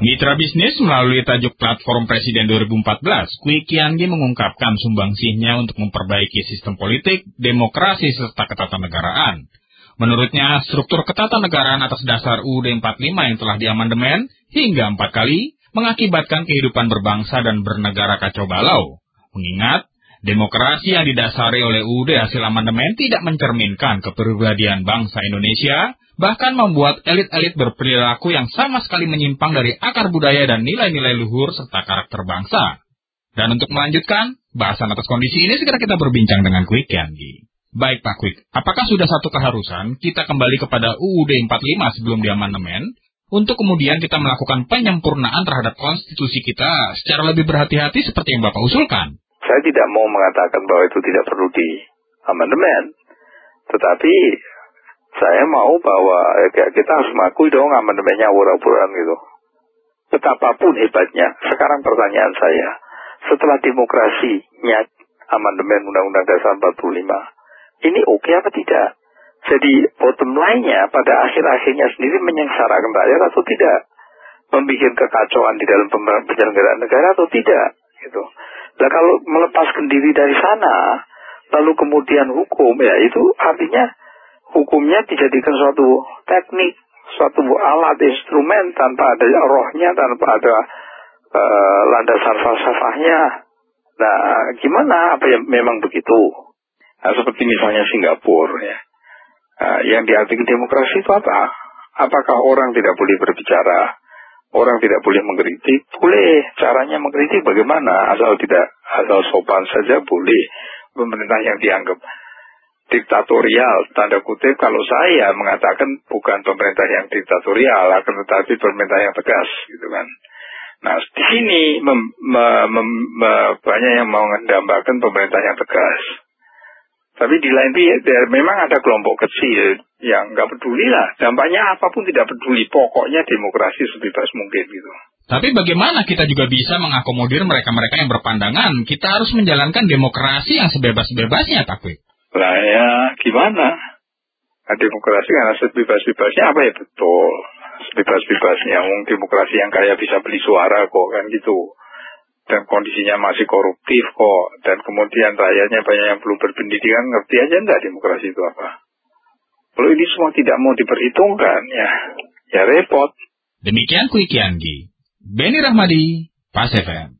Mitra bisnis melalui tajuk platform Presiden 2014, Kwi Kiangi mengungkapkan sumbangsihnya untuk memperbaiki sistem politik, demokrasi, serta ketatanegaraan. Menurutnya, struktur ketatanegaraan atas dasar UUD 45 yang telah diamandemen hingga empat kali mengakibatkan kehidupan berbangsa dan bernegara kacau balau. Mengingat, demokrasi yang didasari oleh UUD hasil amandemen tidak mencerminkan kepribadian bangsa Indonesia, bahkan membuat elit-elit berperilaku yang sama sekali menyimpang dari akar budaya dan nilai-nilai luhur serta karakter bangsa. Dan untuk melanjutkan, bahasan atas kondisi ini segera kita berbincang dengan Quick Yanggi. Baik Pak Quick, apakah sudah satu keharusan kita kembali kepada UUD 45 sebelum diamandemen, untuk kemudian kita melakukan penyempurnaan terhadap konstitusi kita secara lebih berhati-hati seperti yang Bapak usulkan? Saya tidak mau mengatakan bahwa itu tidak perlu di amandemen, tetapi saya mau bahwa ya, kita harus mengakui dong amandemennya awur-awuran gitu. Betapapun hebatnya, sekarang pertanyaan saya, setelah demokrasinya amandemen Undang-Undang Dasar 45, ini oke okay apa tidak? Jadi bottom line-nya pada akhir-akhirnya sendiri menyengsarakan rakyat atau tidak? Membikin kekacauan di dalam penyelenggaraan negara atau tidak? Gitu. Nah kalau melepaskan diri dari sana, lalu kemudian hukum, ya itu artinya hukumnya dijadikan suatu teknik, suatu alat instrumen tanpa ada rohnya, tanpa ada uh, landasan falsafahnya. Nah, gimana? Apa yang memang begitu? Nah, seperti misalnya Singapura ya. Nah, yang diartikan demokrasi itu apa? Apakah orang tidak boleh berbicara? Orang tidak boleh mengkritik? Boleh. Caranya mengkritik bagaimana? Asal tidak asal sopan saja boleh. Pemerintah yang dianggap diktatorial tanda kutip kalau saya mengatakan bukan pemerintah yang diktatorial akan tetapi pemerintah yang tegas gitu kan. Nah di sini mem, me, mem, me, banyak yang mau mendambakan pemerintah yang tegas. Tapi di lain pihak memang ada kelompok kecil yang nggak peduli lah. Dampaknya apa pun tidak peduli pokoknya demokrasi sebebas mungkin gitu. Tapi bagaimana kita juga bisa mengakomodir mereka-mereka yang berpandangan? Kita harus menjalankan demokrasi yang sebebas-bebasnya, Takwik? Lah ya gimana? Nah, demokrasi karena sebebas-bebasnya apa ya betul. Sebebas-bebasnya. Wong demokrasi yang kaya bisa beli suara kok kan gitu. Dan kondisinya masih koruptif kok. Dan kemudian rakyatnya banyak yang belum berpendidikan. Ngerti aja enggak demokrasi itu apa. Kalau ini semua tidak mau diperhitungkan ya. Ya repot. Demikian Kuikiangi. Beni Rahmadi, Pas FM.